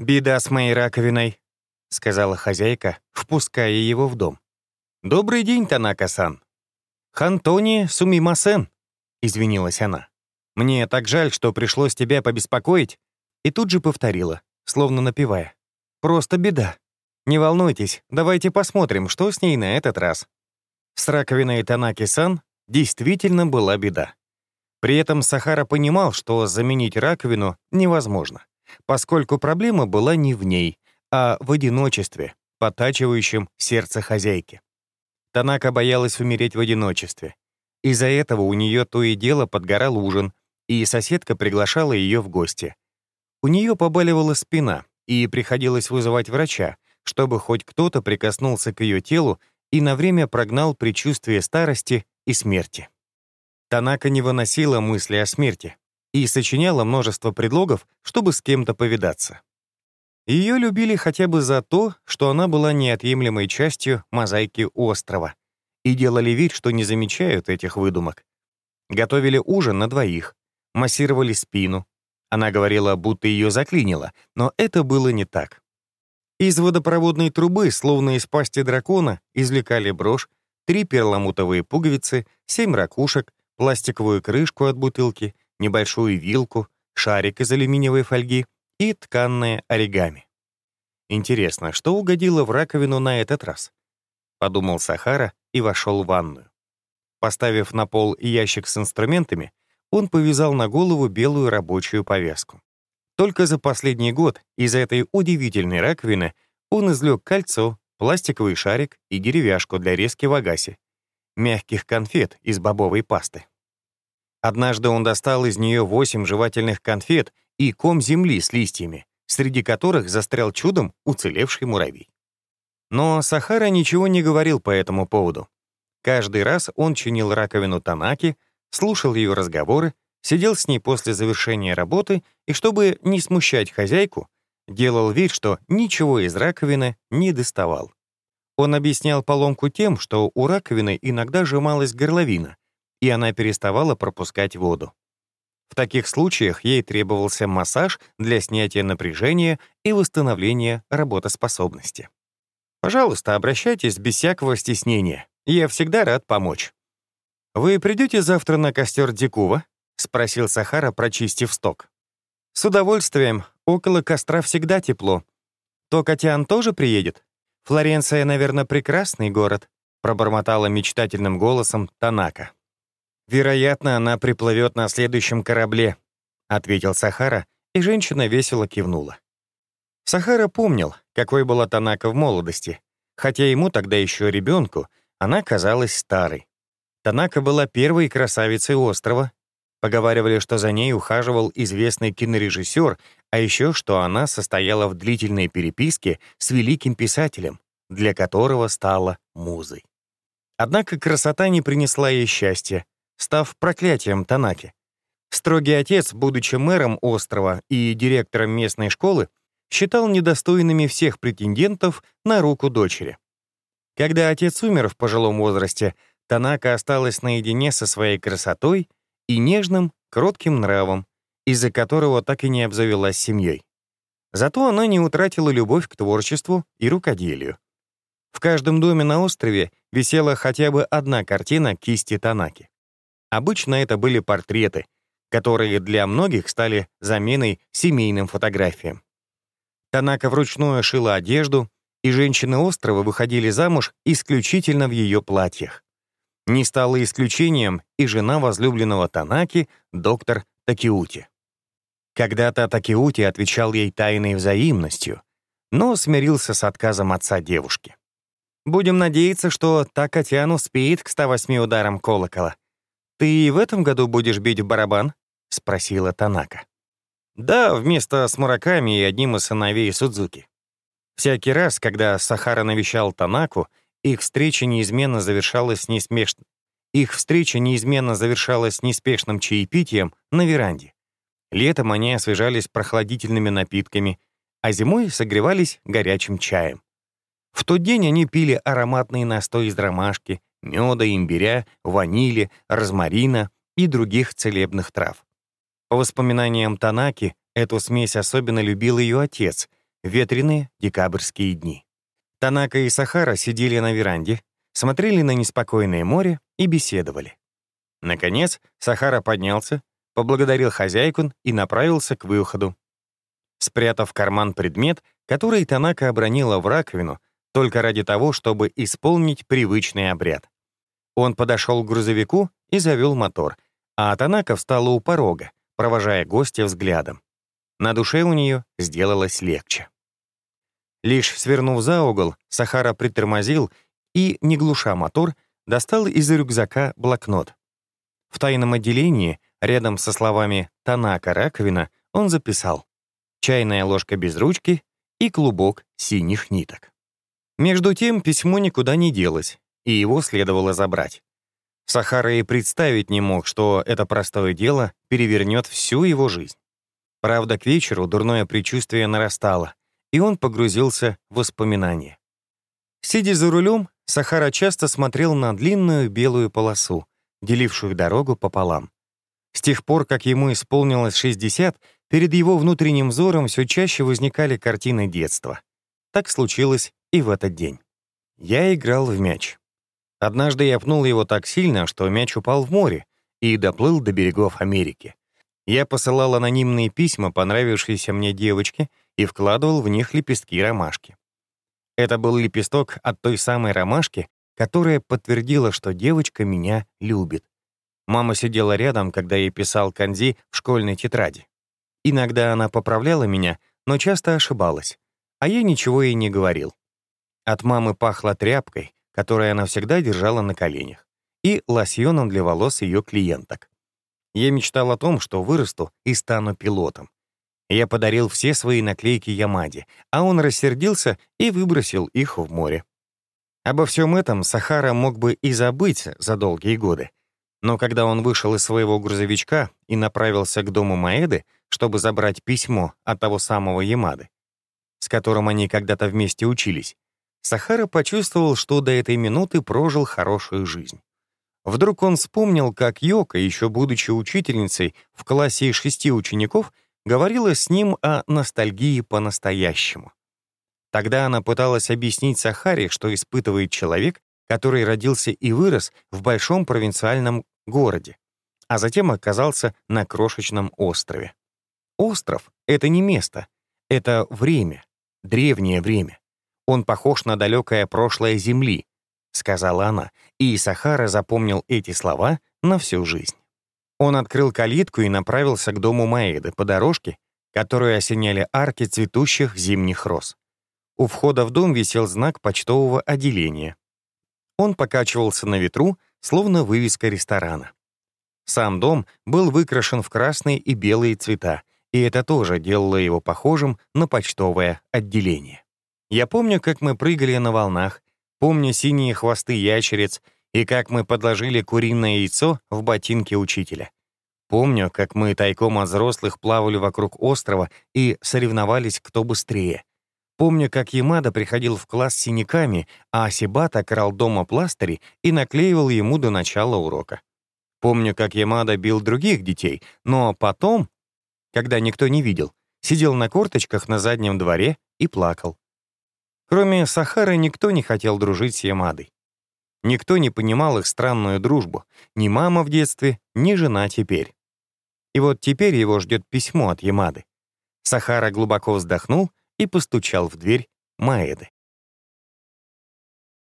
«Беда с моей раковиной», — сказала хозяйка, впуская его в дом. «Добрый день, Танака-сан». «Хантони Сумимасен», — извинилась она. «Мне так жаль, что пришлось тебя побеспокоить». И тут же повторила, словно напевая. «Просто беда. Не волнуйтесь, давайте посмотрим, что с ней на этот раз». С раковиной Танаки-сан действительно была беда. При этом Сахара понимал, что заменить раковину невозможно, поскольку проблема была не в ней, а в одиночестве, потачивающем сердце хозяйки. Танака боялась умереть в одиночестве. Из-за этого у нее то и дело подгорал ужин, и соседка приглашала ее в гости. У нее побаливала спина, и приходилось вызывать врача, чтобы хоть кто-то прикоснулся к ее телу и на время прогнал предчувствие старости и смерти. Танака не выносила мысли о смерти и сочиняла множество предлогов, чтобы с кем-то повидаться. Ее любили хотя бы за то, что она была неотъемлемой частью мозаики острова, и делали вид, что не замечают этих выдумок. Готовили ужин на двоих, массировали спину. Она говорила, будто ее заклинило, но это было не так. Из водопроводной трубы, словно из пасти дракона, извлекали брошь, три перламутровые пуговицы, семь ракушек, пластиковую крышку от бутылки, небольшую вилку, шарик из алюминиевой фольги и тканное оригами. Интересно, что угодило в раковину на этот раз? Подумал Сахара и вошел в ванную. Поставив на пол ящик с инструментами, он повязал на голову белую рабочую повязку. Только за последний год из этой удивительной раковины он извлек кольцо, пластиковый шарик и деревяшку для резки в агасе, мягких конфет из бобовой пасты. Однажды он достал из нее восемь жевательных конфет и ком земли с листьями, среди которых застрял чудом уцелевший муравей. Но Сахара ничего не говорил по этому поводу. Каждый раз он чинил раковину Танаки, слушал ее разговоры, сидел с ней после завершения работы и, чтобы не смущать хозяйку, делал вид, что ничего из раковины не доставал. Он объяснял поломку тем, что у раковины иногда сжималась горловина, и она переставала пропускать воду. В таких случаях ей требовался массаж для снятия напряжения и восстановления работоспособности. Пожалуйста, обращайтесь без всякого стеснения. Я всегда рад помочь. «Вы придете завтра на костер Дикува?» — спросил Сахара, прочистив сток. «С удовольствием. Около костра всегда тепло. Токатян тоже приедет? Флоренция, наверное, прекрасный город», — пробормотала мечтательным голосом Танака. «Вероятно, она приплывет на следующем корабле», — ответил Сахара, и женщина весело кивнула. Сахара помнил, какой была Танака в молодости, хотя ему тогда еще ребенку она казалась старой. Танака была первой красавицей острова. Поговаривали, что за ней ухаживал известный кинорежиссер, а еще что она состояла в длительной переписке с великим писателем, для которого стала музой. Однако красота не принесла ей счастья, став проклятием Танаки. Строгий отец, будучи мэром острова и директором местной школы, считал недостойными всех претендентов на руку дочери. Когда отец умер в пожилом возрасте, Танака осталась наедине со своей красотой и нежным, кротким нравом, из-за которого так и не обзавелась семьей. Зато она не утратила любовь к творчеству и рукоделию. В каждом доме на острове висела хотя бы одна картина кисти Танаки. Обычно это были портреты, которые для многих стали заменой семейным фотографиям. Танака вручную шила одежду, и женщины острова выходили замуж исключительно в ее платьях. Не стало исключением и жена возлюбленного Танаки, доктор Такиути. Когда-то Такиути отвечал ей тайной взаимностью, но смирился с отказом отца девушки. «Будем надеяться, что Такатян успеет к 108 ударам колокола», «Ты и в этом году будешь бить в барабан?» — спросила Танака. «Да, вместо с Мураками и одним из сыновей Судзуки». Всякий раз, когда Сахара навещал Танаку, их встреча неизменно завершалась несмеш... их встреча неизменно завершалась неспешным чаепитием на веранде. Летом они освежались прохладительными напитками, а зимой согревались горячим чаем. В тот день они пили ароматный настой из ромашки, меда, имбиря, ванили, розмарина и других целебных трав. По воспоминаниям Танаки, эту смесь особенно любил ее отец, ветреные декабрьские дни. Танака и Сахара сидели на веранде, смотрели на неспокойное море и беседовали. Наконец, Сахара поднялся, поблагодарил хозяйку и направился к выходу. Спрятав в карман предмет, который Танака обронила в раковину, только ради того, чтобы исполнить привычный обряд. Он подошел к грузовику и завел мотор, а Танака встала у порога, провожая гостя взглядом. На душе у нее сделалось легче. Лишь свернув за угол, Сахара притормозил и, не глуша мотор, достал из рюкзака блокнот. В тайном отделении, рядом со словами «Танака раковина», он записал «Чайная ложка без ручки и клубок синих ниток». Между тем письмо никуда не делось, и его следовало забрать. Сахара и представить не мог, что это простое дело перевернет всю его жизнь. Правда, к вечеру дурное предчувствие нарастало, и он погрузился в воспоминания. Сидя за рулем, Сахара часто смотрел на длинную белую полосу, делившую дорогу пополам. С тех пор, как ему исполнилось 60, перед его внутренним взором все чаще возникали картины детства. Так случилось и в этот день. Я играл в мяч. Однажды я пнул его так сильно, что мяч упал в море и доплыл до берегов Америки. Я посылал анонимные письма понравившейся мне девочке и вкладывал в них лепестки ромашки. Это был лепесток от той самой ромашки, которая подтвердила, что девочка меня любит. Мама сидела рядом, когда я писал канзи в школьной тетради. Иногда она поправляла меня, но часто ошибалась, а я ничего ей не говорил. От мамы пахло тряпкой, которую она всегда держала на коленях, и лосьоном для волос ее клиенток. Я мечтал о том, что вырасту и стану пилотом. Я подарил все свои наклейки Ямаде, а он рассердился и выбросил их в море. Обо всем этом Сахара мог бы и забыть за долгие годы. Но когда он вышел из своего грузовичка и направился к дому Маэды, чтобы забрать письмо от того самого Ямады, с которым они когда-то вместе учились, Сахара почувствовал, что до этой минуты прожил хорошую жизнь. Вдруг он вспомнил, как Йока, еще будучи учительницей в классе из шести учеников, говорила с ним о ностальгии по-настоящему. Тогда она пыталась объяснить Сахаре, что испытывает человек, который родился и вырос в большом провинциальном городе, а затем оказался на крошечном острове. Остров — это не место, это время, древнее время. Он похож на далекое прошлое Земли, — сказала она, и Сахара запомнил эти слова на всю жизнь. Он открыл калитку и направился к дому Маэды по дорожке, которую осеняли арки цветущих зимних роз. У входа в дом висел знак почтового отделения. Он покачивался на ветру, словно вывеска ресторана. Сам дом был выкрашен в красные и белые цвета, и это тоже делало его похожим на почтовое отделение. Я помню, как мы прыгали на волнах, помню синие хвосты ящериц и как мы подложили куриное яйцо в ботинке учителя. Помню, как мы тайком от взрослых плавали вокруг острова и соревновались, кто быстрее. Помню, как Ямада приходил в класс с синяками, а Асибата крал дома пластыри и наклеивал ему до начала урока. Помню, как Ямада бил других детей, но потом, когда никто не видел, сидел на корточках на заднем дворе и плакал. Кроме Сахары никто не хотел дружить с Ямадой. Никто не понимал их странную дружбу, ни мама в детстве, ни жена теперь. И вот теперь его ждет письмо от Ямады. Сахара глубоко вздохнул и постучал в дверь Маэды.